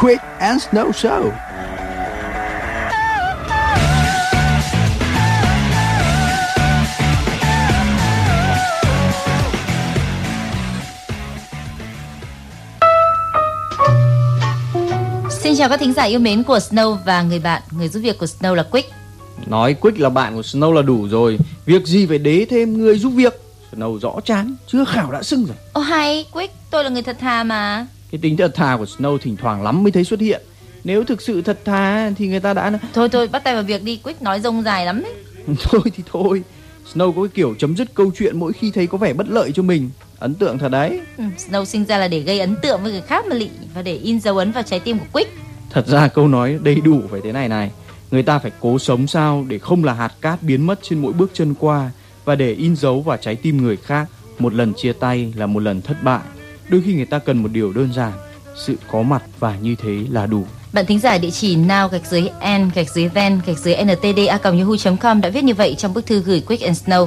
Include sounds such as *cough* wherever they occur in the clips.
Quick and Snow Show. Xin chào các thính giả yêu mến của Snow và người bạn, người giúp việc của Snow là Quick. Nói Quick là bạn của Snow là đủ rồi. Việc gì phải đế thêm người giúp việc. Snow rõ chán, chưa khảo đã sưng rồi. Ô hay, Quick, tôi là người thật thà mà. Cái tính thật thà của Snow thỉnh thoảng lắm mới thấy xuất hiện. Nếu thực sự thật thà thì người ta đã Thôi thôi, bắt tay vào việc đi, Quick nói rông dài lắm đấy. *laughs* thôi thì thôi. Snow có cái kiểu chấm dứt câu chuyện mỗi khi thấy có vẻ bất lợi cho mình. Ấn tượng thật đấy. Ừ, Snow sinh ra là để gây ấn tượng với người khác mà lị và để in dấu ấn vào trái tim của Quick. Thật ra câu nói đầy đủ phải thế này này. Người ta phải cố sống sao để không là hạt cát biến mất trên mỗi bước chân qua và để in dấu vào trái tim người khác. Một lần chia tay là một lần thất bại. Đôi khi người ta cần một điều đơn giản, sự có mặt và như thế là đủ. Bạn thính giả địa chỉ now gạch dưới n gạch dưới ven gạch dưới ntda yahoo com đã viết như vậy trong bức thư gửi Quick and Snow.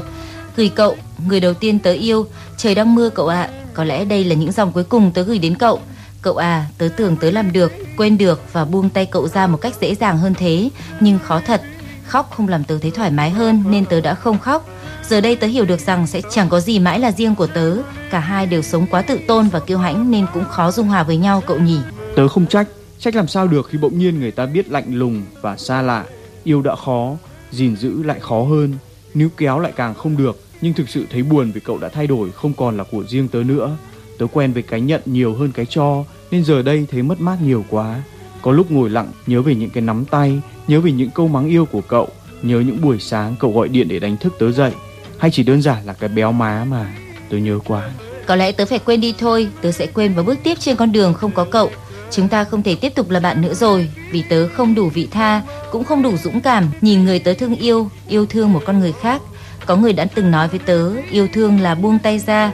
Gửi cậu, người đầu tiên tớ yêu, trời đang mưa cậu ạ. Có lẽ đây là những dòng cuối cùng tớ gửi đến cậu. Cậu à, tớ tưởng tớ làm được, quên được và buông tay cậu ra một cách dễ dàng hơn thế, nhưng khó thật. Khóc không làm tớ thấy thoải mái hơn nên tớ đã không khóc. Giờ đây tớ hiểu được rằng sẽ chẳng có gì mãi là riêng của tớ. Cả hai đều sống quá tự tôn và kiêu hãnh nên cũng khó dung hòa với nhau cậu nhỉ. Tớ không trách, trách làm sao được khi bỗng nhiên người ta biết lạnh lùng và xa lạ. Yêu đã khó, gìn giữ lại khó hơn, níu kéo lại càng không được. Nhưng thực sự thấy buồn vì cậu đã thay đổi không còn là của riêng tớ nữa. Tớ quen với cái nhận nhiều hơn cái cho nên giờ đây thấy mất mát nhiều quá. Có lúc ngồi lặng nhớ về những cái nắm tay, nhớ về những câu mắng yêu của cậu, nhớ những buổi sáng cậu gọi điện để đánh thức tớ dậy, hay chỉ đơn giản là cái béo má mà tớ nhớ quá. Có lẽ tớ phải quên đi thôi, tớ sẽ quên và bước tiếp trên con đường không có cậu. Chúng ta không thể tiếp tục là bạn nữa rồi, vì tớ không đủ vị tha, cũng không đủ dũng cảm nhìn người tớ thương yêu, yêu thương một con người khác. Có người đã từng nói với tớ, yêu thương là buông tay ra.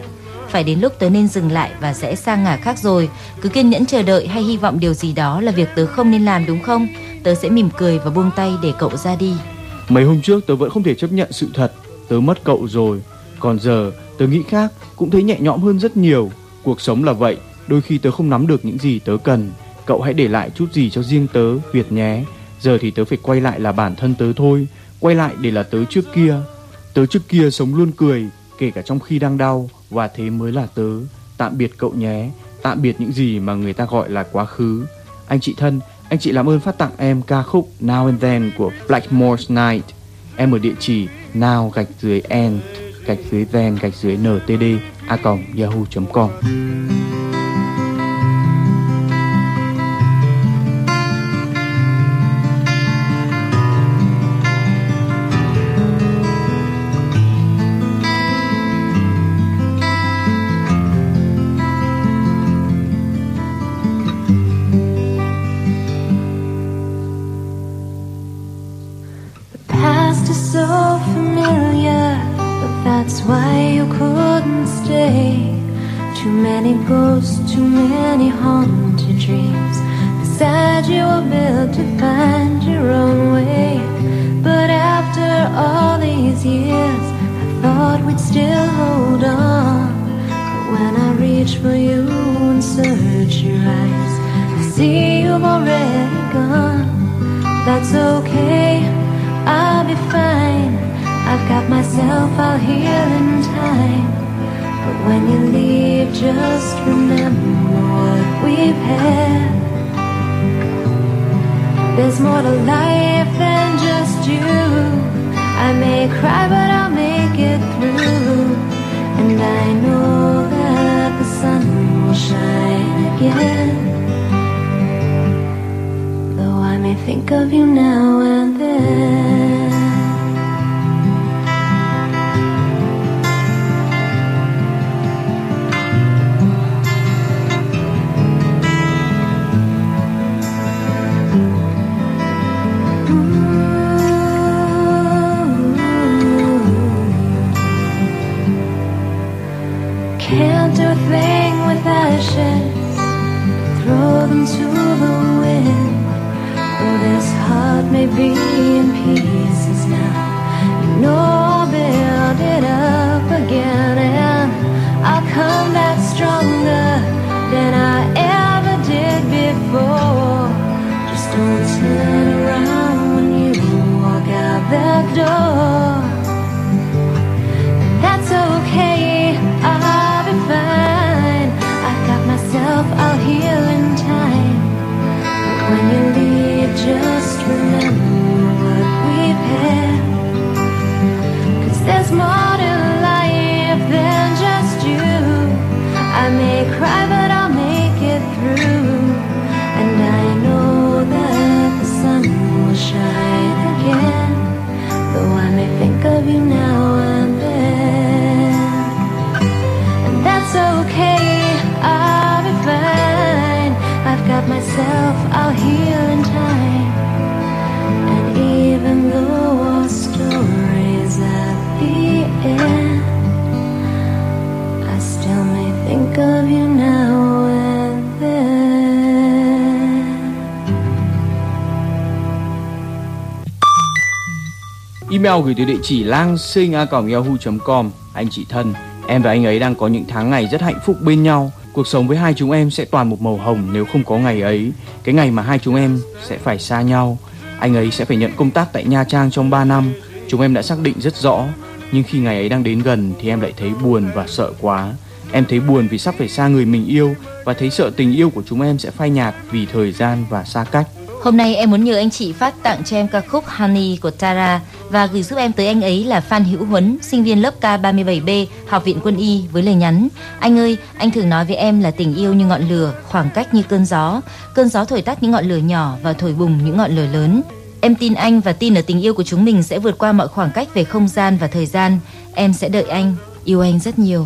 Phải đến lúc tớ nên dừng lại và sẽ sang ngả khác rồi. Cứ kiên nhẫn chờ đợi hay hy vọng điều gì đó là việc tớ không nên làm đúng không? Tớ sẽ mỉm cười và buông tay để cậu ra đi. Mấy hôm trước tớ vẫn không thể chấp nhận sự thật, tớ mất cậu rồi. Còn giờ tớ nghĩ khác, cũng thấy nhẹ nhõm hơn rất nhiều. Cuộc sống là vậy, đôi khi tớ không nắm được những gì tớ cần. Cậu hãy để lại chút gì cho riêng tớ, Việt nhé. Giờ thì tớ phải quay lại là bản thân tớ thôi, quay lại để là tớ trước kia. Tớ trước kia sống luôn cười, kể cả trong khi đang đau và thế mới là tớ. Tạm biệt cậu nhé, tạm biệt những gì mà người ta gọi là quá khứ. Anh chị thân, anh chị làm ơn phát tặng em ca khúc Now and Then của Blackmore's Night. Em ở địa chỉ now gạch dưới n, gạch dưới ven gạch dưới ntd a yahoo.com. years, I thought we'd still hold on. But when I reach for you and search your eyes, I see you've already gone. That's okay. I'll be fine. I've got myself out here in time. But when you leave, just remember what we've had. There's more to life than just you. I may cry, but I'll make it through. And I know that the sun will shine again. Though I may think of you now and then. Be in pieces cry, but I'll make it through. And I know that the sun will shine again. Though I may think of you now and then. And that's okay, I'll be fine. I've got myself. Email gửi từ địa chỉ lang sinh a yahoo.com Anh chị thân, em và anh ấy đang có những tháng ngày rất hạnh phúc bên nhau. Cuộc sống với hai chúng em sẽ toàn một màu hồng nếu không có ngày ấy. Cái ngày mà hai chúng em sẽ phải xa nhau. Anh ấy sẽ phải nhận công tác tại Nha Trang trong 3 năm. Chúng em đã xác định rất rõ. Nhưng khi ngày ấy đang đến gần thì em lại thấy buồn và sợ quá. Em thấy buồn vì sắp phải xa người mình yêu và thấy sợ tình yêu của chúng em sẽ phai nhạt vì thời gian và xa cách. Hôm nay em muốn nhờ anh chị phát tặng cho em ca khúc Honey của Tara và gửi giúp em tới anh ấy là Phan Hữu Huấn, sinh viên lớp K37B, Học viện Quân y với lời nhắn: Anh ơi, anh thường nói với em là tình yêu như ngọn lửa, khoảng cách như cơn gió. Cơn gió thổi tắt những ngọn lửa nhỏ và thổi bùng những ngọn lửa lớn. Em tin anh và tin ở tình yêu của chúng mình sẽ vượt qua mọi khoảng cách về không gian và thời gian. Em sẽ đợi anh, yêu anh rất nhiều.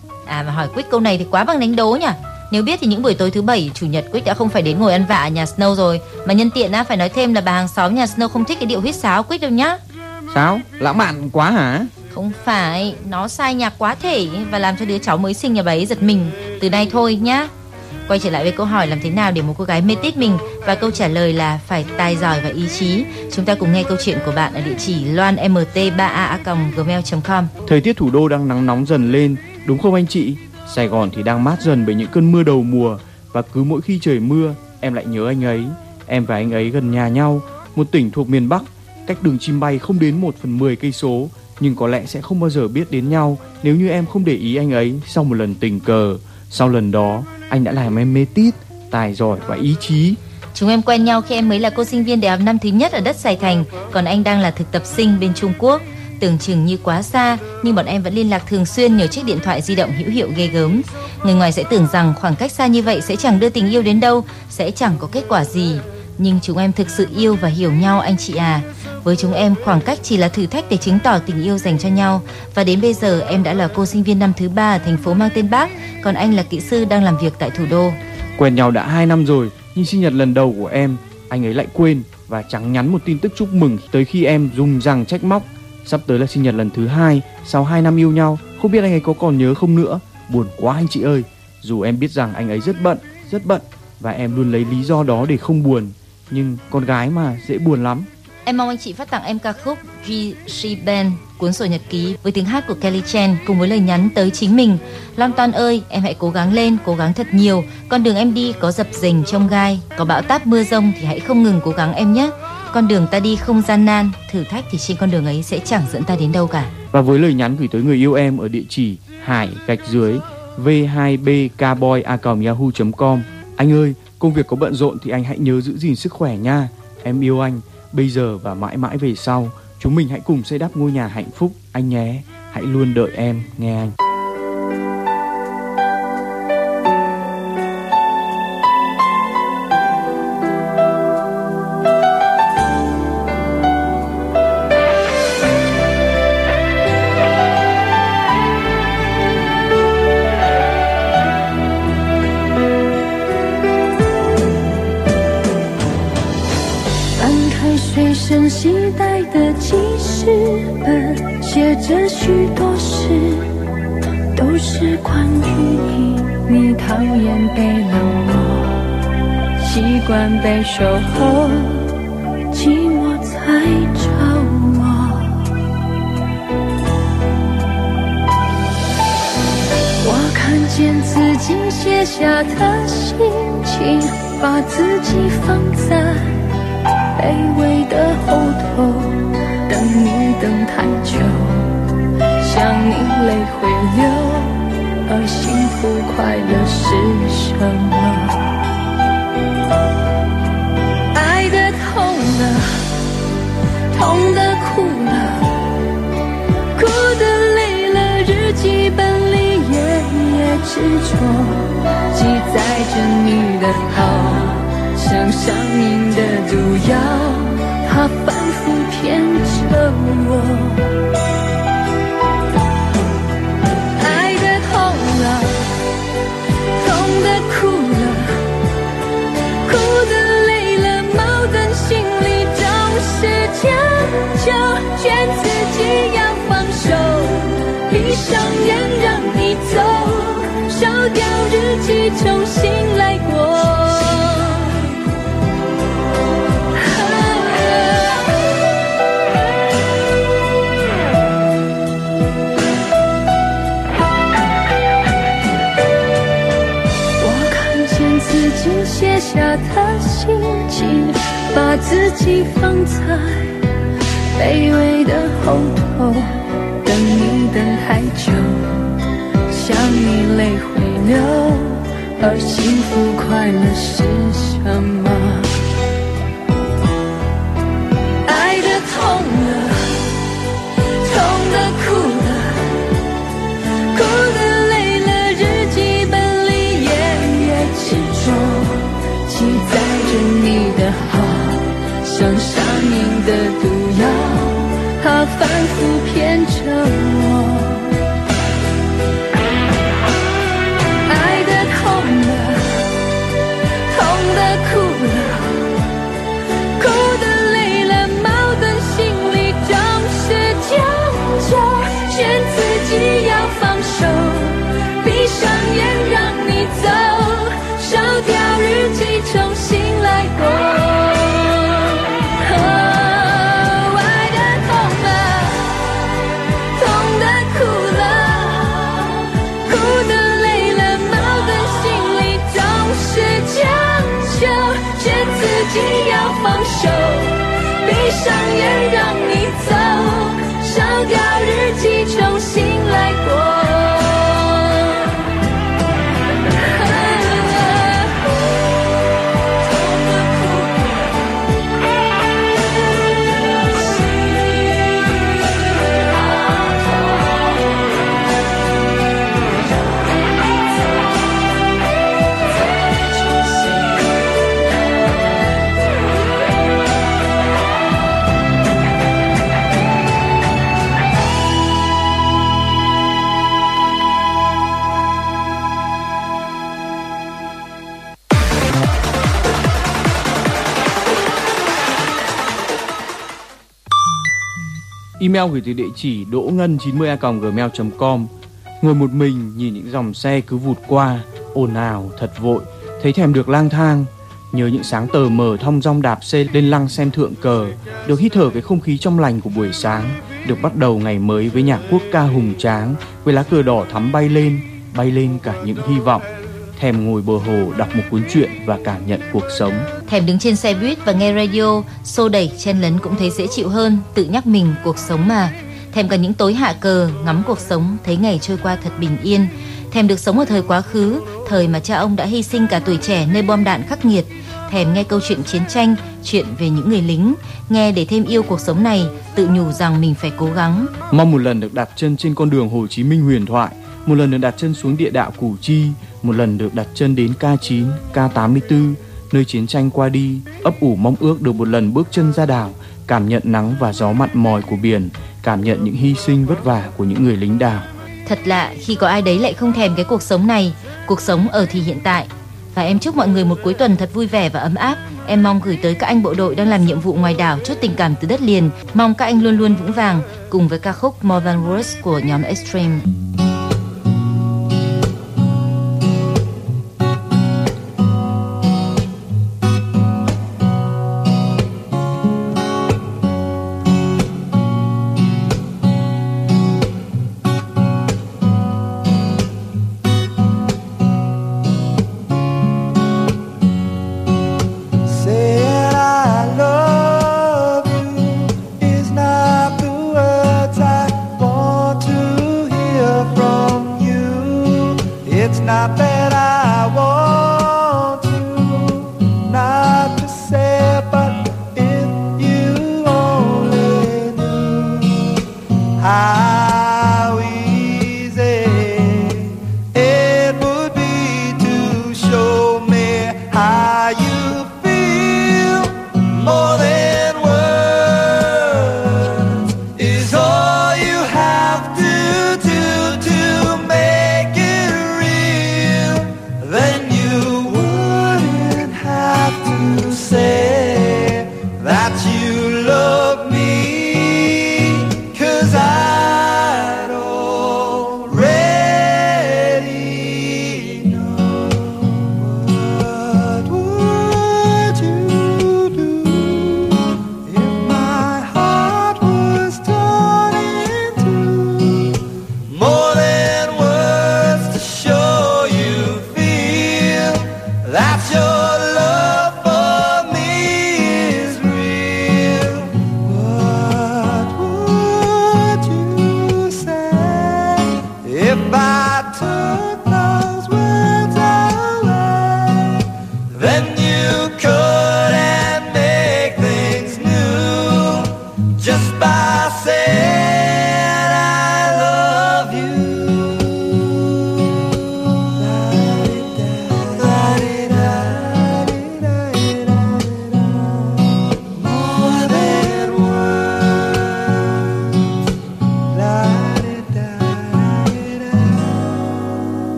À mà hỏi Quick câu này thì quá bằng đánh đố nhỉ? Nếu biết thì những buổi tối thứ bảy, chủ nhật Quick đã không phải đến ngồi ăn vạ ở nhà Snow rồi. Mà nhân tiện á phải nói thêm là bà hàng xóm nhà Snow không thích cái điệu huýt sáo Quick đâu nhá. Sao? Lãng mạn quá hả? Không phải, nó sai nhạc quá thể và làm cho đứa cháu mới sinh nhà bà ấy giật mình. Từ nay thôi nhá. Quay trở lại với câu hỏi làm thế nào để một cô gái mê tít mình và câu trả lời là phải tài giỏi và ý chí. Chúng ta cùng nghe câu chuyện của bạn ở địa chỉ loanmt3a@gmail.com. Thời tiết thủ đô đang nắng nóng dần lên, đúng không anh chị? Sài Gòn thì đang mát dần bởi những cơn mưa đầu mùa và cứ mỗi khi trời mưa, em lại nhớ anh ấy. Em và anh ấy gần nhà nhau, một tỉnh thuộc miền Bắc, cách đường chim bay không đến 1 phần 10 cây số, nhưng có lẽ sẽ không bao giờ biết đến nhau nếu như em không để ý anh ấy sau một lần tình cờ. Sau lần đó, anh đã làm em mê tít, tài giỏi và ý chí. Chúng em quen nhau khi em mới là cô sinh viên đại học năm thứ nhất ở đất Sài Thành, còn anh đang là thực tập sinh bên Trung Quốc. Tưởng chừng như quá xa, nhưng bọn em vẫn liên lạc thường xuyên nhờ chiếc điện thoại di động hữu hiệu ghê gớm. Người ngoài sẽ tưởng rằng khoảng cách xa như vậy sẽ chẳng đưa tình yêu đến đâu, sẽ chẳng có kết quả gì. Nhưng chúng em thực sự yêu và hiểu nhau anh chị à. Với chúng em, khoảng cách chỉ là thử thách để chứng tỏ tình yêu dành cho nhau. Và đến bây giờ, em đã là cô sinh viên năm thứ ba ở thành phố mang tên Bác, còn anh là kỹ sư đang làm việc tại thủ đô. Quen nhau đã 2 năm rồi, nhưng sinh nhật lần đầu của em, anh ấy lại quên và chẳng nhắn một tin tức chúc mừng tới khi em dùng rằng trách móc. Sắp tới là sinh nhật lần thứ hai sau 2 năm yêu nhau, không biết anh ấy có còn nhớ không nữa. Buồn quá anh chị ơi. Dù em biết rằng anh ấy rất bận, rất bận và em luôn lấy lý do đó để không buồn, nhưng con gái mà dễ buồn lắm. Em mong anh chị phát tặng em ca khúc G She cuốn sổ nhật ký với tiếng hát của Kelly Chen cùng với lời nhắn tới chính mình. Lam Toan ơi, em hãy cố gắng lên, cố gắng thật nhiều. Con đường em đi có dập dềnh trong gai, có bão táp mưa rông thì hãy không ngừng cố gắng em nhé. Con đường ta đi không gian nan, thử thách thì trên con đường ấy sẽ chẳng dẫn ta đến đâu cả. Và với lời nhắn gửi tới người yêu em ở địa chỉ hải gạch dưới v2bkboy@yahoo.com. Anh ơi, công việc có bận rộn thì anh hãy nhớ giữ gìn sức khỏe nha. Em yêu anh, bây giờ và mãi mãi về sau. Chúng mình hãy cùng xây đắp ngôi nhà hạnh phúc anh nhé. Hãy luôn đợi em nghe anh. 被守候，寂寞才找我。我看见自己写下的心情，把自己放在。卑微的后头，等你等太久，想你泪会流，而幸福快乐是什么？痛的哭了，哭的累了，日记本里页页执着，记载着你的好。像上瘾的毒药，它反复骗着我。上演让你走，烧掉日记重新来过。我看见自己写下的心情，把自己放在卑微的后头。太久，想你泪会流，而幸福快乐是什么？爱的痛了，痛的哭了，哭的累了，日记本里页页执着，记载着你的好，像上瘾的毒药，它反复 Email gửi từ địa chỉ đỗ ngân 90 gmail.com Ngồi một mình, nhìn những dòng xe cứ vụt qua, ồn ào, thật vội. Thấy thèm được lang thang, nhớ những sáng tờ mờ thong dong đạp xe lên lăng xem thượng cờ. Được hít thở cái không khí trong lành của buổi sáng, được bắt đầu ngày mới với nhạc quốc ca hùng tráng, với lá cờ đỏ thắm bay lên bay lên cả những hy vọng thèm ngồi bờ hồ đọc một cuốn truyện và cảm nhận cuộc sống Thèm đứng trên xe buýt và nghe radio, xô đẩy, chen lấn cũng thấy dễ chịu hơn, tự nhắc mình cuộc sống mà. Thèm cả những tối hạ cờ, ngắm cuộc sống, thấy ngày trôi qua thật bình yên. Thèm được sống ở thời quá khứ, thời mà cha ông đã hy sinh cả tuổi trẻ nơi bom đạn khắc nghiệt. Thèm nghe câu chuyện chiến tranh, chuyện về những người lính, nghe để thêm yêu cuộc sống này, tự nhủ rằng mình phải cố gắng. Mong một lần được đặt chân trên con đường Hồ Chí Minh huyền thoại, một lần được đặt chân xuống địa đạo Củ Chi, một lần được đặt chân đến K9, K84, nơi chiến tranh qua đi, ấp ủ mong ước được một lần bước chân ra đảo, cảm nhận nắng và gió mặn mòi của biển, cảm nhận những hy sinh vất vả của những người lính đảo. Thật lạ khi có ai đấy lại không thèm cái cuộc sống này, cuộc sống ở thì hiện tại. Và em chúc mọi người một cuối tuần thật vui vẻ và ấm áp. Em mong gửi tới các anh bộ đội đang làm nhiệm vụ ngoài đảo chút tình cảm từ đất liền. Mong các anh luôn luôn vững vàng cùng với ca khúc More Than Words của nhóm Extreme.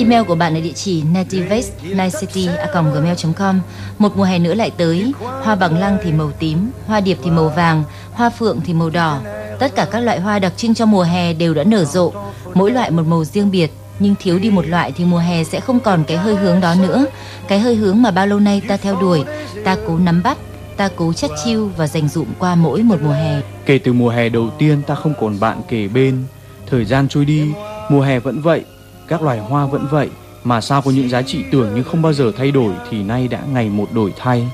Email của bạn ở địa chỉ nativestnacity@gmail.com. Một mùa hè nữa lại tới, hoa bằng lăng thì màu tím, hoa điệp thì màu vàng, hoa phượng thì màu đỏ. Tất cả các loại hoa đặc trưng cho mùa hè đều đã nở rộ, mỗi loại một màu riêng biệt. Nhưng thiếu đi một loại thì mùa hè sẽ không còn cái hơi hướng đó nữa. Cái hơi hướng mà bao lâu nay ta theo đuổi, ta cố nắm bắt, ta cố chất chiu và dành dụm qua mỗi một mùa hè. Kể từ mùa hè đầu tiên ta không còn bạn kề bên Thời gian trôi đi Mùa hè vẫn vậy các loài hoa vẫn vậy, Mà sao có những giá trị tưởng như không bao giờ thay đổi Thì nay đã ngày một đổi thay.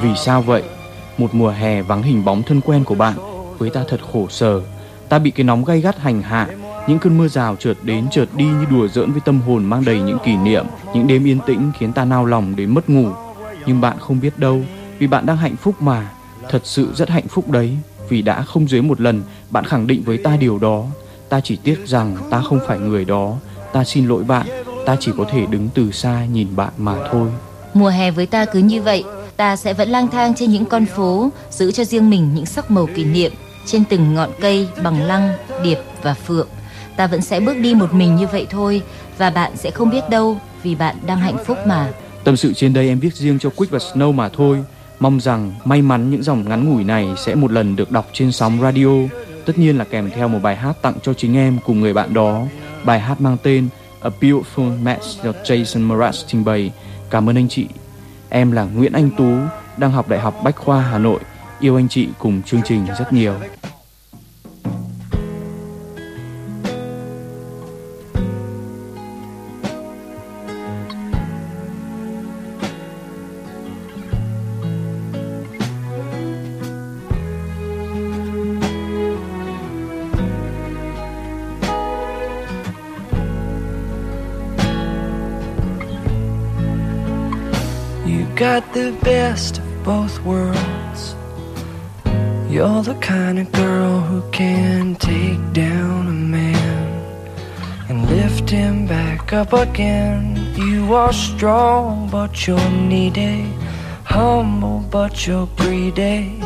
Vì sao vậy? Một mùa hè vắng hình bóng thân quen của bạn, Với ta thật khổ sở. Ta bị cái nóng gay gắt hành hạ, Những cơn mưa rào chợt đến chợt đi như đùa giỡn với tâm hồn mang đầy những kỷ niệm, Những đêm yên tĩnh khiến ta nao lòng đến mất ngủ. Nhưng bạn không biết đâu, vì bạn đang hạnh phúc mà. Thật sự rất hạnh phúc đấy, vì đã không dưới một lần, bạn khẳng định với ta điều đó. Ta chỉ tiếc rằng ta không phải người đó ta xin lỗi bạn ta chỉ có thể đứng từ xa nhìn bạn mà thôi Mùa hè với ta cứ như vậy, ta sẽ vẫn lang thang trên những con phố, giữ cho riêng mình những sắc màu kỷ niệm trên từng ngọn cây bằng lăng, điệp và phượng. Ta vẫn sẽ bước đi một mình như vậy thôi và bạn sẽ không biết đâu vì bạn đang hạnh phúc mà. Tâm sự trên đây em viết riêng cho Quick và Snow mà thôi. Mong rằng may mắn những dòng ngắn ngủi này sẽ một lần được đọc trên sóng radio. Tất nhiên là kèm theo một bài hát tặng cho chính em cùng người bạn đó. Bài hát mang tên A Beautiful Match do Jason Mraz trình bày. Cảm ơn anh chị. Em là Nguyễn Anh Tú, đang học Đại học Bách khoa Hà Nội. Yêu anh chị cùng chương trình rất nhiều. Got the best of both worlds. You're the kind of girl who can take down a man and lift him back up again. You are strong, but you're needy. Humble, but you're greedy.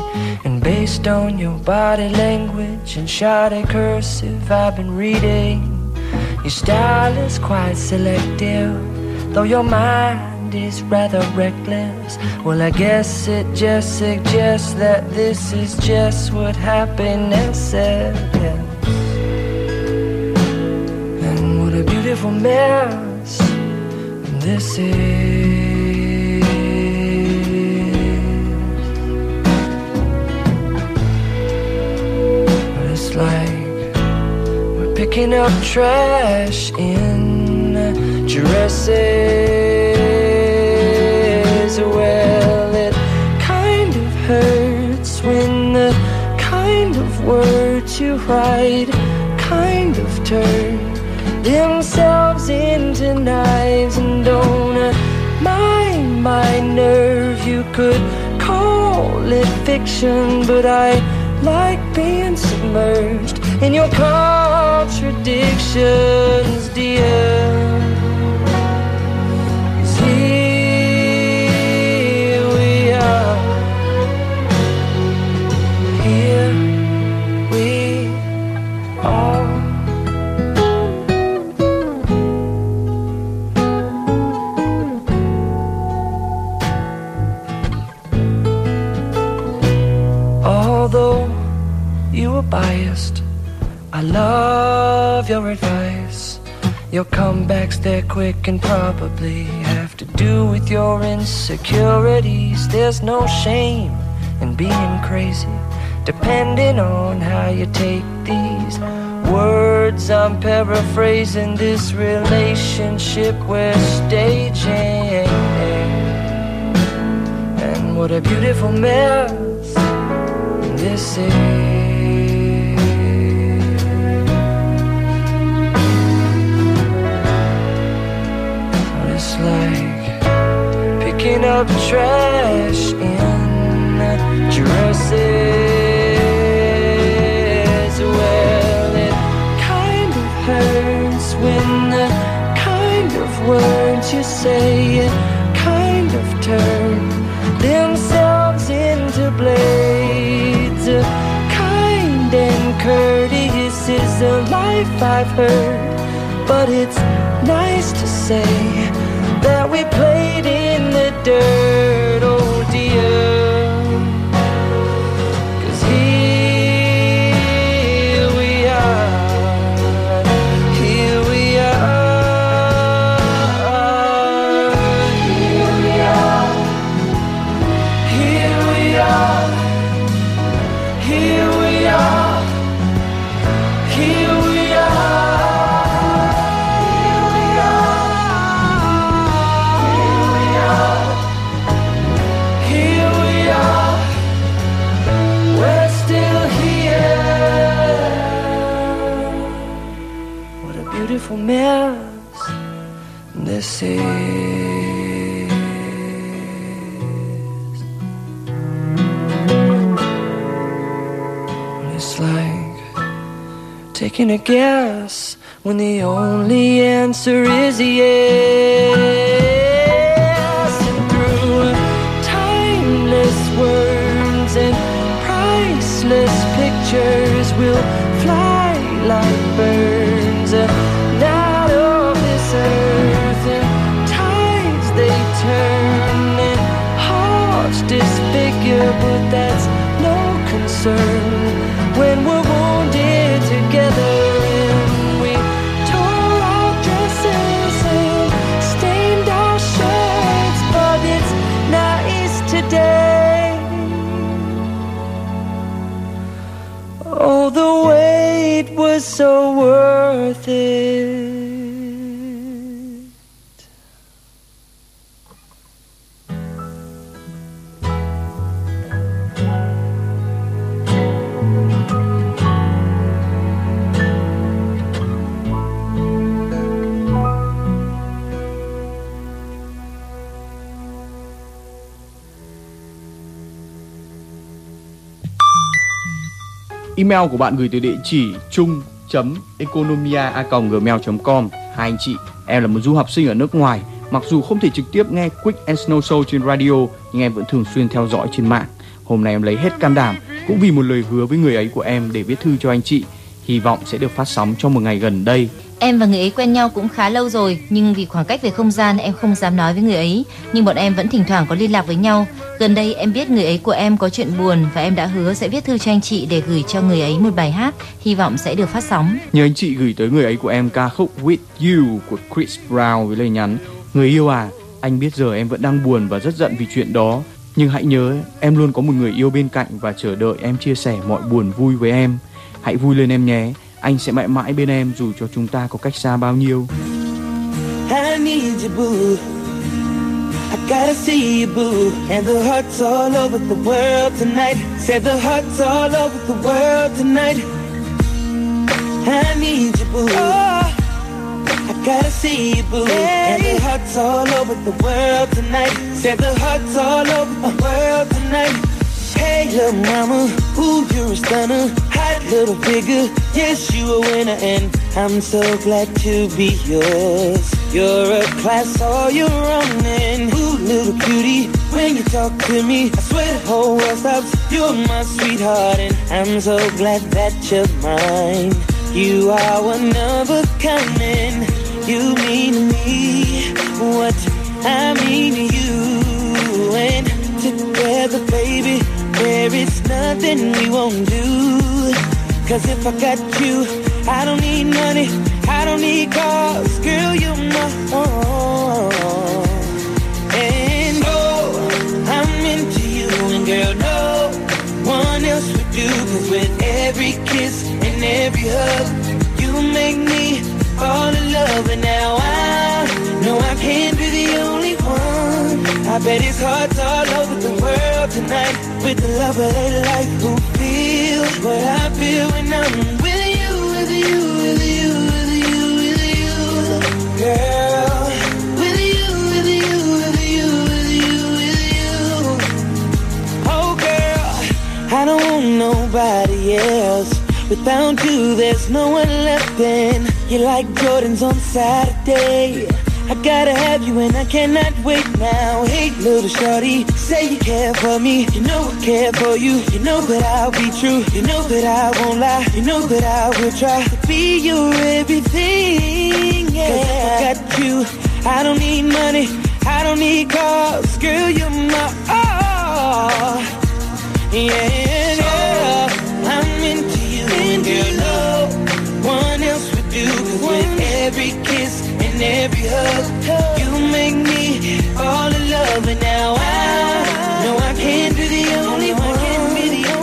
And based on your body language and shoddy cursive I've been reading, your style is quite selective, though your mind is rather reckless. Well, I guess it just suggests that this is just what happiness is. And what a beautiful mess this is. It's like we're picking up trash in dresses. Hurts when the kind of words you write kind of turn themselves into knives and don't mind my nerve. You could call it fiction, but I like being submerged in your contradictions, dear. They're quick and probably have to do with your insecurities. There's no shame in being crazy, depending on how you take these words. I'm paraphrasing this relationship we're staging. And what a beautiful mess this is. Picking up trash in dresses. Well, it kind of hurts when the kind of words you say kind of turn themselves into blades. Kind and courteous is a life I've heard, but it's nice to say that we played in the taking a guess when the only answer is yes. Email của bạn gửi từ địa chỉ trung.economia@gmail.com, Hai anh chị, em là một du học sinh ở nước ngoài, mặc dù không thể trực tiếp nghe Quick and Snow Show trên radio, nhưng em vẫn thường xuyên theo dõi trên mạng. Hôm nay em lấy hết can đảm, cũng vì một lời hứa với người ấy của em để viết thư cho anh chị, hy vọng sẽ được phát sóng trong một ngày gần đây. Em và người ấy quen nhau cũng khá lâu rồi, nhưng vì khoảng cách về không gian em không dám nói với người ấy. Nhưng bọn em vẫn thỉnh thoảng có liên lạc với nhau. Gần đây em biết người ấy của em có chuyện buồn và em đã hứa sẽ viết thư cho anh chị để gửi cho người ấy một bài hát, hy vọng sẽ được phát sóng. Nhờ anh chị gửi tới người ấy của em ca khúc With You của Chris Brown với lời nhắn Người yêu à, anh biết giờ em vẫn đang buồn và rất giận vì chuyện đó Nhưng hãy nhớ em luôn có một người yêu bên cạnh và chờ đợi em chia sẻ mọi buồn vui với em Hãy vui lên em nhé, anh sẽ mãi mãi bên em dù cho chúng ta có cách xa bao nhiêu I need you, boo. I gotta see you, boo. And the hearts all over the world tonight. Said the hearts all over the world tonight. I need you, boo. I gotta see you, boo. And the hearts all over the world tonight. Said the hearts all over the world tonight. Hey, little mama, ooh, you're a stunner. Hot little figure, yes, you a winner, and I'm so glad to be yours. You're a class all your own, and ooh, little cutie, when you talk to me, I swear the whole world stops. You're my sweetheart, and I'm so glad that you're mine. You are one of a kind, and you mean to me what I mean to you, and together, baby. There is nothing we won't do. Cause if I got you, I don't need money, I don't need cars. Girl, you're my all. And oh, I'm into you, and girl, no one else would do. Cause with every kiss and every hug, you make me fall in love. And now I know I can't be the only one. I bet it's hard tonight with the love of their life who feel what I feel when I'm with you, with you, with you, with you, with you, girl. With you, with you, with you, with you, with you. Oh, girl, I don't want nobody else. Without you, there's no one left. And you're like Jordans on Saturday. I gotta have you and I cannot wait now. Hey, little shorty, say you care for me. You know I care for you. You know that I'll be true. You know that I won't lie. You know that I will try to be your everything. Yeah. I got you, I don't need money. I don't need cars. Girl, you're my all. Yeah, yeah. I'm into you. And girl, no one else would do. 'Cause with every kiss every hug, you make me fall in love. And now I know I can't be the only one.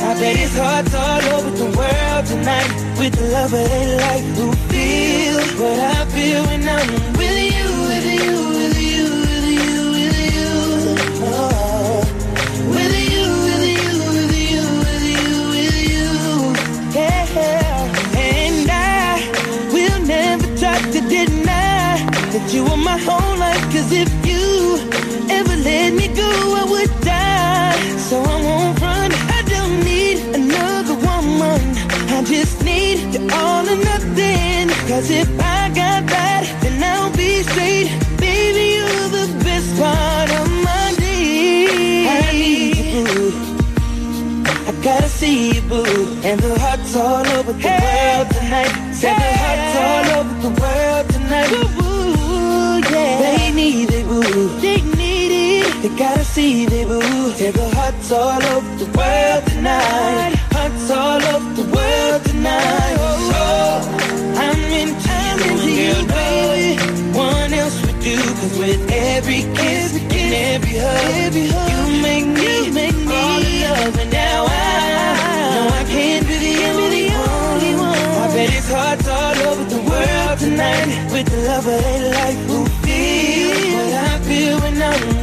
I bet it's hearts all over the world tonight with the love of their life who feel what I feel when I'm Cause if I got that, then I'll be straight. Baby, you're the best part of my day. I need you, boo. I gotta see you, boo. And the hearts all over the world tonight. Said the hearts all over the world tonight. Boo, yeah. They need it, boo. They need it. They gotta see it, boo. Said the hearts all over the world tonight. Hearts all over the world tonight. Oh, I'm into girl, baby. One else would do, cause with every kiss and every hug, you make me, you make me fall in love. And now I know I can't be the only one. I bet it's hearts all over the world tonight with the love of their life who feel what I feel when I'm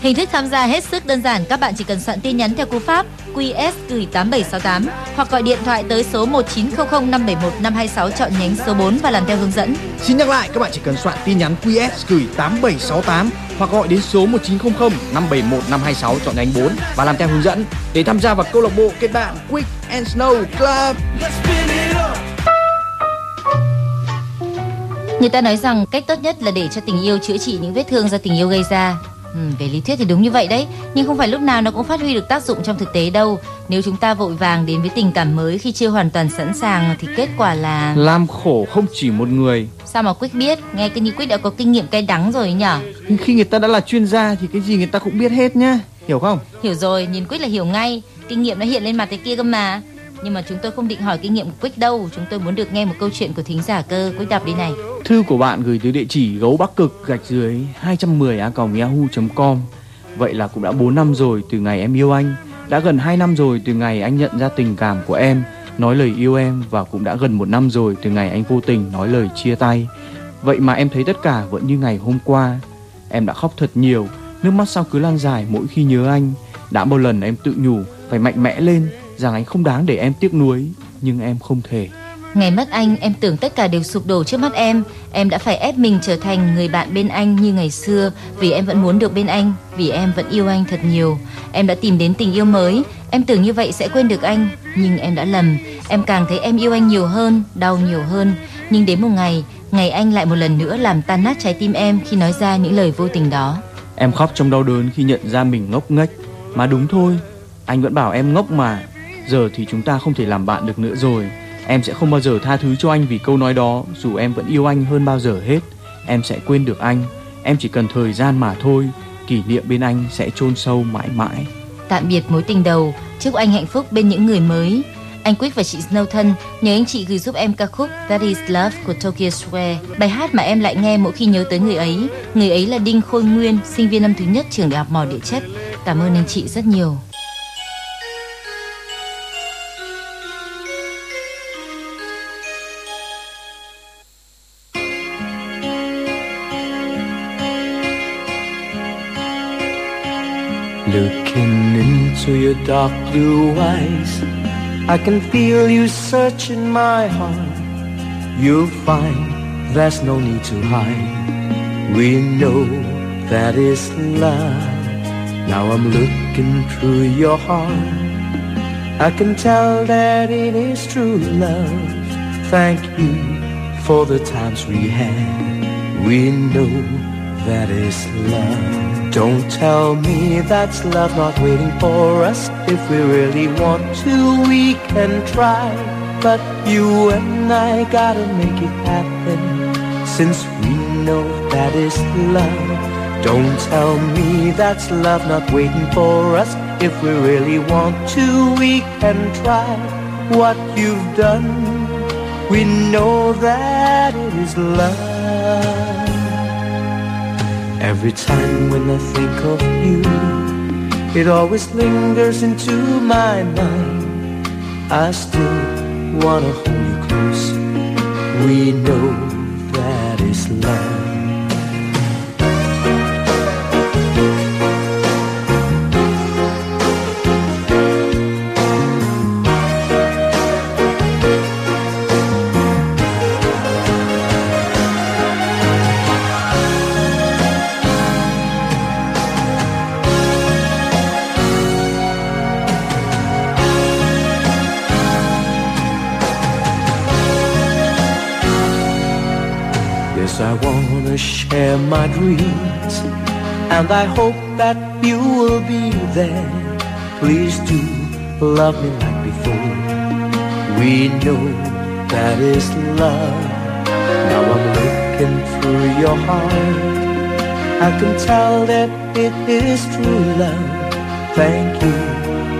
Hình thức tham gia hết sức đơn giản, các bạn chỉ cần soạn tin nhắn theo cú pháp QS gửi 8768 hoặc gọi điện thoại tới số 1900 571 526 chọn nhánh số 4 và làm theo hướng dẫn. Xin nhắc lại, các bạn chỉ cần soạn tin nhắn QS gửi 8768 hoặc gọi đến số 1900 571 526 chọn nhánh 4 và làm theo hướng dẫn để tham gia vào câu lạc bộ kết bạn Quick and Snow Club. Người ta nói rằng cách tốt nhất là để cho tình yêu chữa trị những vết thương do tình yêu gây ra. Ừ, về lý thuyết thì đúng như vậy đấy, nhưng không phải lúc nào nó cũng phát huy được tác dụng trong thực tế đâu. Nếu chúng ta vội vàng đến với tình cảm mới khi chưa hoàn toàn sẵn sàng thì kết quả là Làm khổ không chỉ một người, sao mà Quyết biết? Nghe cái như Quyết đã có kinh nghiệm cay đắng rồi nhỉ? nhưng khi người ta đã là chuyên gia thì cái gì người ta cũng biết hết nhá, hiểu không? Hiểu rồi, nhìn Quyết là hiểu ngay. Kinh nghiệm nó hiện lên mặt thế kia cơ mà. Nhưng mà chúng tôi không định hỏi kinh nghiệm của Quyết đâu, chúng tôi muốn được nghe một câu chuyện của thính giả cơ. Quyết đọc đi này. Thư của bạn gửi tới địa chỉ gấu bắc cực gạch dưới 210 a yahoo.com. Vậy là cũng đã 4 năm rồi từ ngày em yêu anh, đã gần 2 năm rồi từ ngày anh nhận ra tình cảm của em, nói lời yêu em và cũng đã gần một năm rồi từ ngày anh vô tình nói lời chia tay. Vậy mà em thấy tất cả vẫn như ngày hôm qua. Em đã khóc thật nhiều, nước mắt sao cứ lan dài mỗi khi nhớ anh. Đã bao lần em tự nhủ phải mạnh mẽ lên rằng anh không đáng để em tiếc nuối, nhưng em không thể. Ngày mất anh, em tưởng tất cả đều sụp đổ trước mắt em. Em đã phải ép mình trở thành người bạn bên anh như ngày xưa vì em vẫn muốn được bên anh, vì em vẫn yêu anh thật nhiều. Em đã tìm đến tình yêu mới. Em tưởng như vậy sẽ quên được anh, nhưng em đã lầm. Em càng thấy em yêu anh nhiều hơn, đau nhiều hơn. Nhưng đến một ngày, ngày anh lại một lần nữa làm tan nát trái tim em khi nói ra những lời vô tình đó. Em khóc trong đau đớn khi nhận ra mình ngốc nghếch. Mà đúng thôi, anh vẫn bảo em ngốc mà. Giờ thì chúng ta không thể làm bạn được nữa rồi. Em sẽ không bao giờ tha thứ cho anh vì câu nói đó, dù em vẫn yêu anh hơn bao giờ hết. Em sẽ quên được anh. Em chỉ cần thời gian mà thôi. Kỷ niệm bên anh sẽ chôn sâu mãi mãi. Tạm biệt mối tình đầu, chúc anh hạnh phúc bên những người mới. Anh Quyết và chị Snow thân, nhờ anh chị gửi giúp em ca khúc That Is Love của Tokyo Square. Bài hát mà em lại nghe mỗi khi nhớ tới người ấy. Người ấy là Đinh Khôi Nguyên, sinh viên năm thứ nhất trường đại học mỏ địa chất. Cảm ơn anh chị rất nhiều. Into your dark blue eyes, I can feel you searching my heart. You'll find there's no need to hide. We know that is love. Now I'm looking through your heart. I can tell that it is true love. Thank you for the times we had. We know that is love. Don't tell me that's love not waiting for us. If we really want to, we can try. But you and I gotta make it happen. Since we know that is love. Don't tell me that's love not waiting for us. If we really want to, we can try. What you've done we know that it is love. Every time when I think of you, it always lingers into my mind. I still wanna hold you close. We know that is love. Wanna share my dreams And I hope that you will be there. Please do love me like before. We know that is love. Now I'm looking through your heart. I can tell that it is true love. Thank you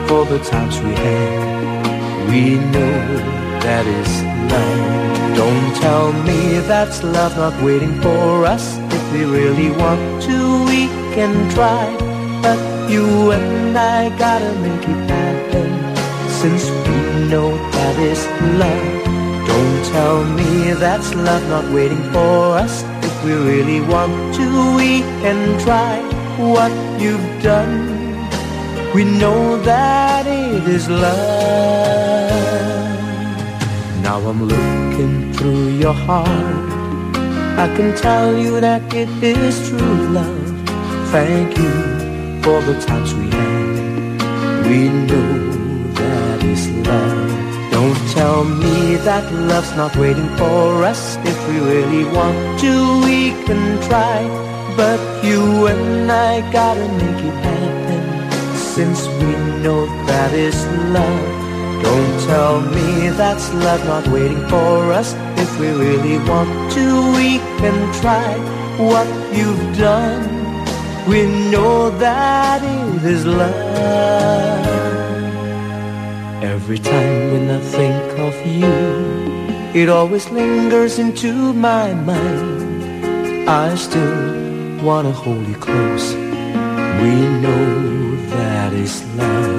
for the times we had. We know that is love don't tell me that's love not waiting for us. If we really want to, we can try. But you and I gotta make it happen. Since we know that is love. Don't tell me that's love not waiting for us. If we really want to, we can try. What you've done, we know that it is love. Now I'm looking through your heart. I can tell you that it is true love. Thank you for the times we had. We know that is love. Don't tell me that love's not waiting for us. If we really want to, we can try. But you and I gotta make it happen. Since we know that is love. Don't tell me that's love not waiting for us. If we really want to, we can try what you've done. We know that it is love. Every time when I think of you, it always lingers into my mind. I still wanna hold you close. We know that is love.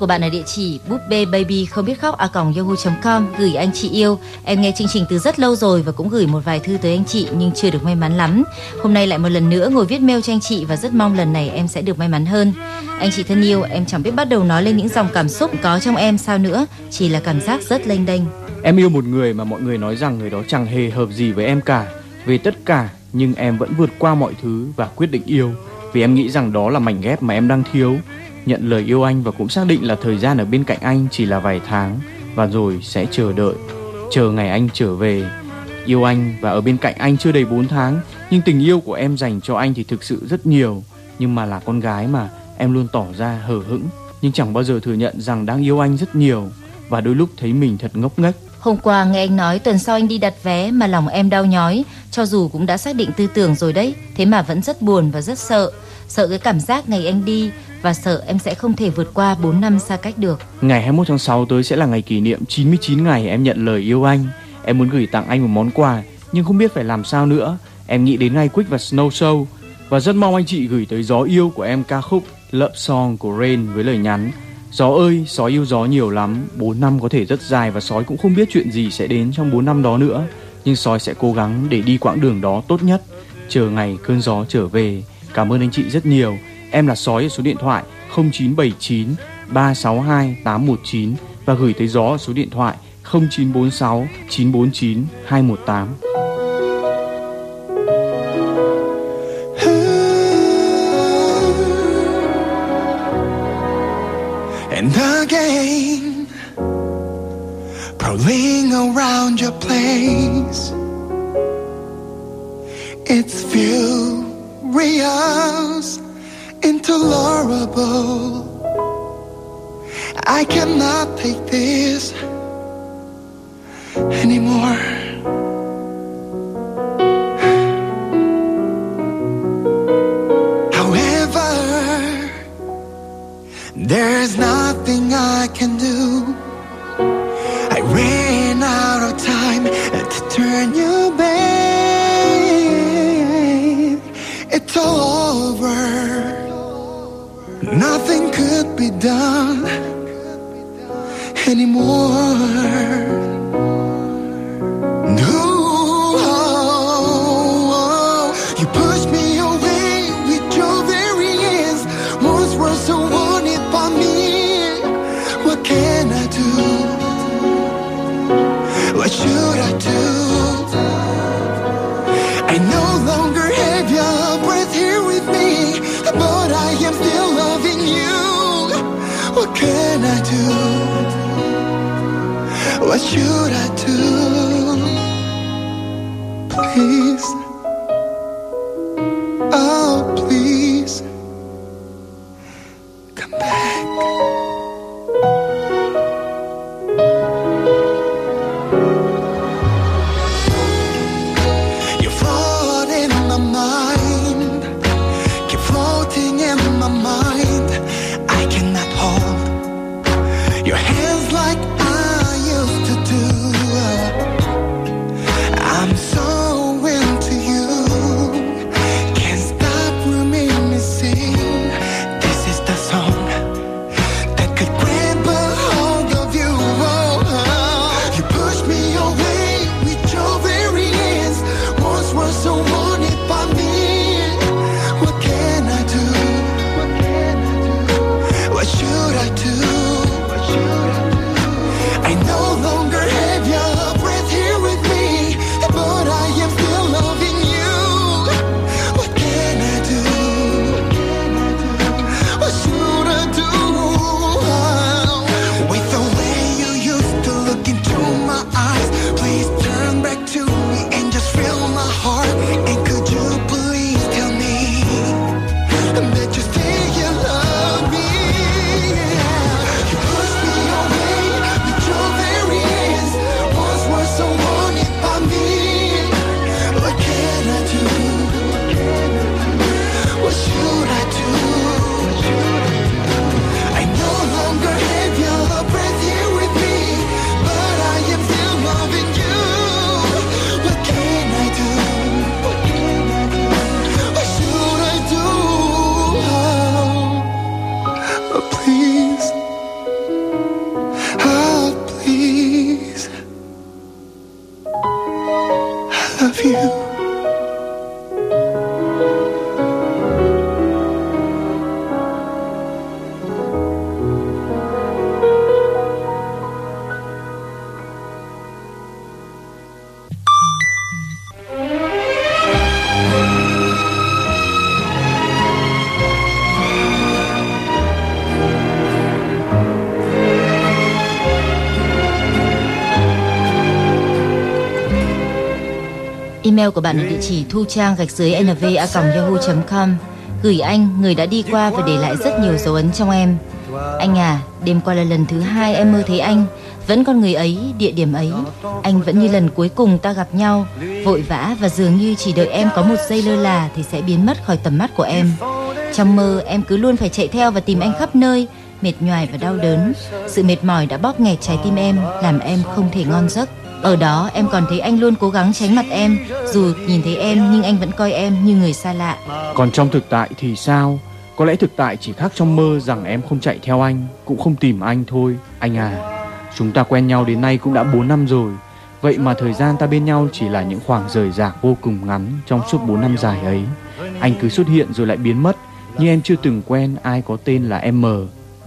Của bạn ở địa chỉ búp bê baby không biết khóc a yahoo.com gửi anh chị yêu. Em nghe chương trình từ rất lâu rồi và cũng gửi một vài thư tới anh chị nhưng chưa được may mắn lắm. Hôm nay lại một lần nữa ngồi viết mail cho anh chị và rất mong lần này em sẽ được may mắn hơn. Anh chị thân yêu, em chẳng biết bắt đầu nói lên những dòng cảm xúc có trong em sao nữa, chỉ là cảm giác rất lênh đênh. Em yêu một người mà mọi người nói rằng người đó chẳng hề hợp gì với em cả. Về tất cả, nhưng em vẫn vượt qua mọi thứ và quyết định yêu vì em nghĩ rằng đó là mảnh ghép mà em đang thiếu nhận lời yêu anh và cũng xác định là thời gian ở bên cạnh anh chỉ là vài tháng và rồi sẽ chờ đợi. Chờ ngày anh trở về yêu anh và ở bên cạnh anh chưa đầy 4 tháng nhưng tình yêu của em dành cho anh thì thực sự rất nhiều. Nhưng mà là con gái mà em luôn tỏ ra hờ hững. Nhưng chẳng bao giờ thừa nhận rằng đang yêu anh rất nhiều và đôi lúc thấy mình thật ngốc nghếch. Hôm qua nghe anh nói tuần sau anh đi đặt vé mà lòng em đau nhói, cho dù cũng đã xác định tư tưởng rồi đấy, thế mà vẫn rất buồn và rất sợ. Sợ cái cảm giác ngày anh đi và sợ em sẽ không thể vượt qua 4 năm xa cách được. Ngày 21 tháng 6 tới sẽ là ngày kỷ niệm 99 ngày em nhận lời yêu anh. Em muốn gửi tặng anh một món quà nhưng không biết phải làm sao nữa. Em nghĩ đến ngay Quick và Snow Show và rất mong anh chị gửi tới gió yêu của em ca khúc Love Song của Rain với lời nhắn Gió ơi, sói yêu gió nhiều lắm 4 năm có thể rất dài và sói cũng không biết chuyện gì sẽ đến trong 4 năm đó nữa Nhưng sói sẽ cố gắng để đi quãng đường đó tốt nhất Chờ ngày cơn gió trở về Cảm ơn anh chị rất nhiều Em là sói ở số điện thoại 0979 362 819 Và gửi tới gió ở số điện thoại 0946 949 218 Email của bạn ở địa chỉ thu trang gạch dưới nva@yahoo.com. Gửi anh, người đã đi qua và để lại rất nhiều dấu ấn trong em. Anh à, đêm qua là lần thứ hai em mơ thấy anh, vẫn con người ấy, địa điểm ấy. Anh vẫn như lần cuối cùng ta gặp nhau, vội vã và dường như chỉ đợi em có một giây lơ là thì sẽ biến mất khỏi tầm mắt của em. Trong mơ em cứ luôn phải chạy theo và tìm anh khắp nơi, mệt nhoài và đau đớn. Sự mệt mỏi đã bóp nghẹt trái tim em, làm em không thể ngon giấc. Ở đó em còn thấy anh luôn cố gắng tránh mặt em, dù nhìn thấy em nhưng anh vẫn coi em như người xa lạ. Còn trong thực tại thì sao? Có lẽ thực tại chỉ khác trong mơ rằng em không chạy theo anh, cũng không tìm anh thôi. Anh à, chúng ta quen nhau đến nay cũng đã 4 năm rồi. Vậy mà thời gian ta bên nhau chỉ là những khoảng rời rạc vô cùng ngắn trong suốt 4 năm dài ấy. Anh cứ xuất hiện rồi lại biến mất, như em chưa từng quen ai có tên là M,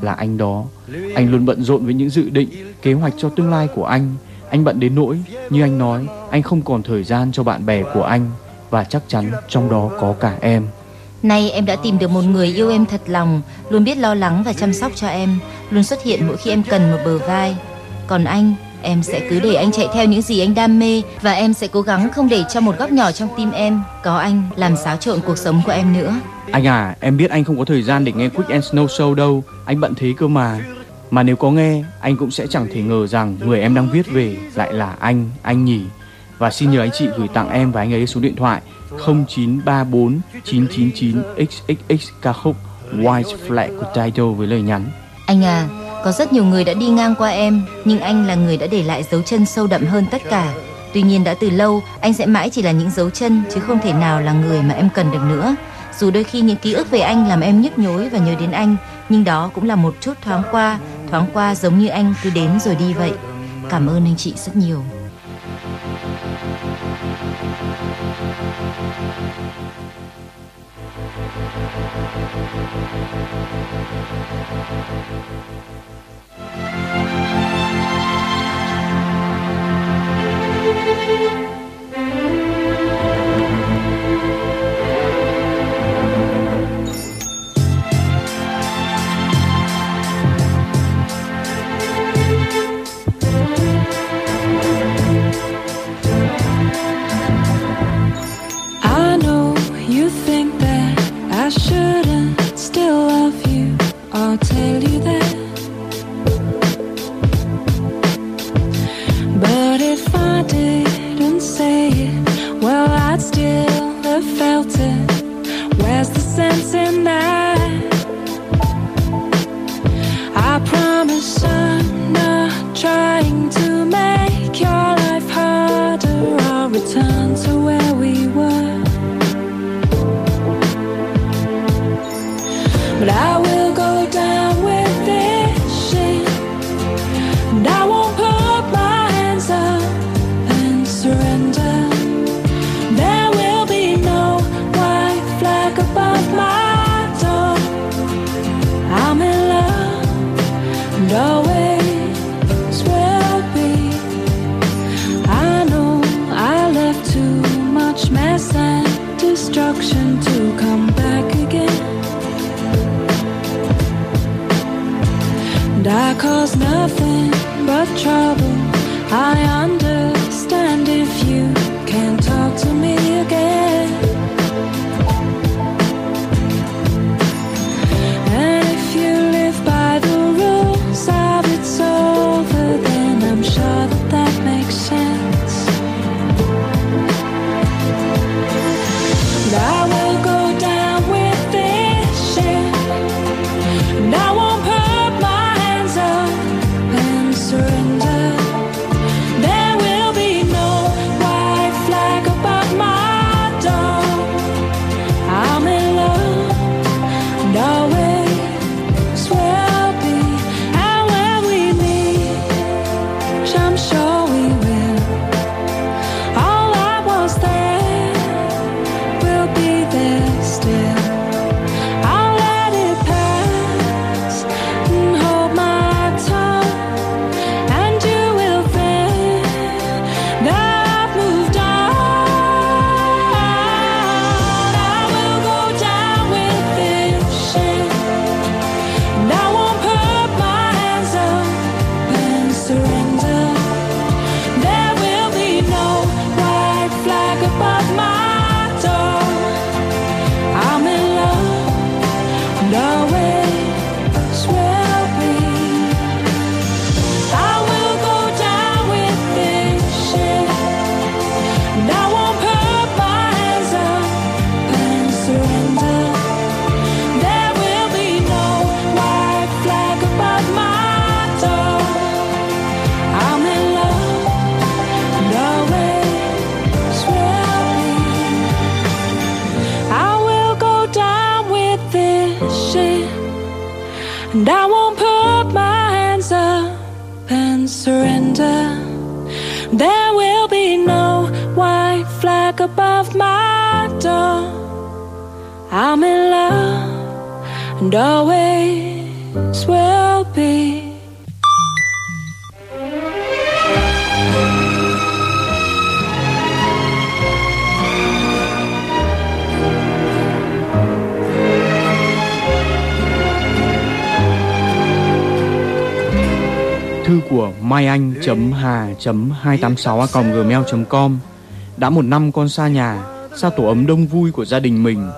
là anh đó. Anh luôn bận rộn với những dự định, kế hoạch cho tương lai của anh. Anh bận đến nỗi, như anh nói, anh không còn thời gian cho bạn bè của anh và chắc chắn trong đó có cả em. Nay em đã tìm được một người yêu em thật lòng, luôn biết lo lắng và chăm sóc cho em, luôn xuất hiện mỗi khi em cần một bờ vai. Còn anh, em sẽ cứ để anh chạy theo những gì anh đam mê và em sẽ cố gắng không để cho một góc nhỏ trong tim em có anh làm xáo trộn cuộc sống của em nữa. Anh à, em biết anh không có thời gian để nghe Quick and Snow Show đâu, anh bận thế cơ mà. Mà nếu có nghe, anh cũng sẽ chẳng thể ngờ rằng người em đang viết về lại là anh, anh nhỉ. Và xin nhờ anh chị gửi tặng em và anh ấy số điện thoại 0934 999 xxx ca khúc White Flag của Tidal với lời nhắn. Anh à, có rất nhiều người đã đi ngang qua em, nhưng anh là người đã để lại dấu chân sâu đậm hơn tất cả. Tuy nhiên đã từ lâu, anh sẽ mãi chỉ là những dấu chân chứ không thể nào là người mà em cần được nữa. Dù đôi khi những ký ức về anh làm em nhức nhối và nhớ đến anh, nhưng đó cũng là một chút thoáng qua thoáng qua giống như anh cứ đến rồi đi vậy cảm ơn anh chị rất nhiều but I will. a child hà.286a.gmail.com Đã một năm con xa nhà, xa tổ ấm đông vui của gia đình mình.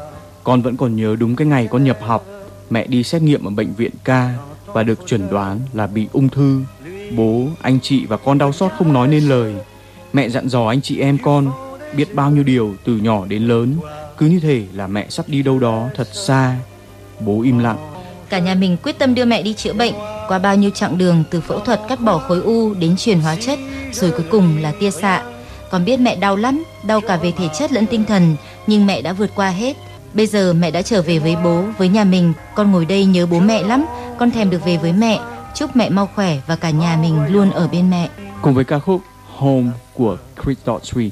Con vẫn còn nhớ đúng cái ngày con nhập học, mẹ đi xét nghiệm ở bệnh viện ca và được chuẩn đoán là bị ung thư. Bố, anh chị và con đau xót không nói nên lời. Mẹ dặn dò anh chị em con biết bao nhiêu điều từ nhỏ đến lớn, cứ như thể là mẹ sắp đi đâu đó thật xa. Bố im lặng. Cả nhà mình quyết tâm đưa mẹ đi chữa bệnh qua bao nhiêu chặng đường từ phẫu thuật cắt bỏ khối u đến truyền hóa chất rồi cuối cùng là tia xạ. Con biết mẹ đau lắm, đau cả về thể chất lẫn tinh thần, nhưng mẹ đã vượt qua hết. Bây giờ mẹ đã trở về với bố, với nhà mình. Con ngồi đây nhớ bố mẹ lắm. Con thèm được về với mẹ. Chúc mẹ mau khỏe và cả nhà mình luôn ở bên mẹ. Cùng với ca khúc Home của Chris Daughtry.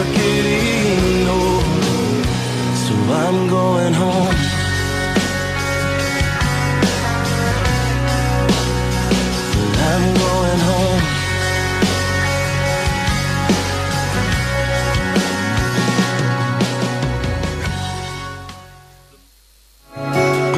are getting old. So I'm going home.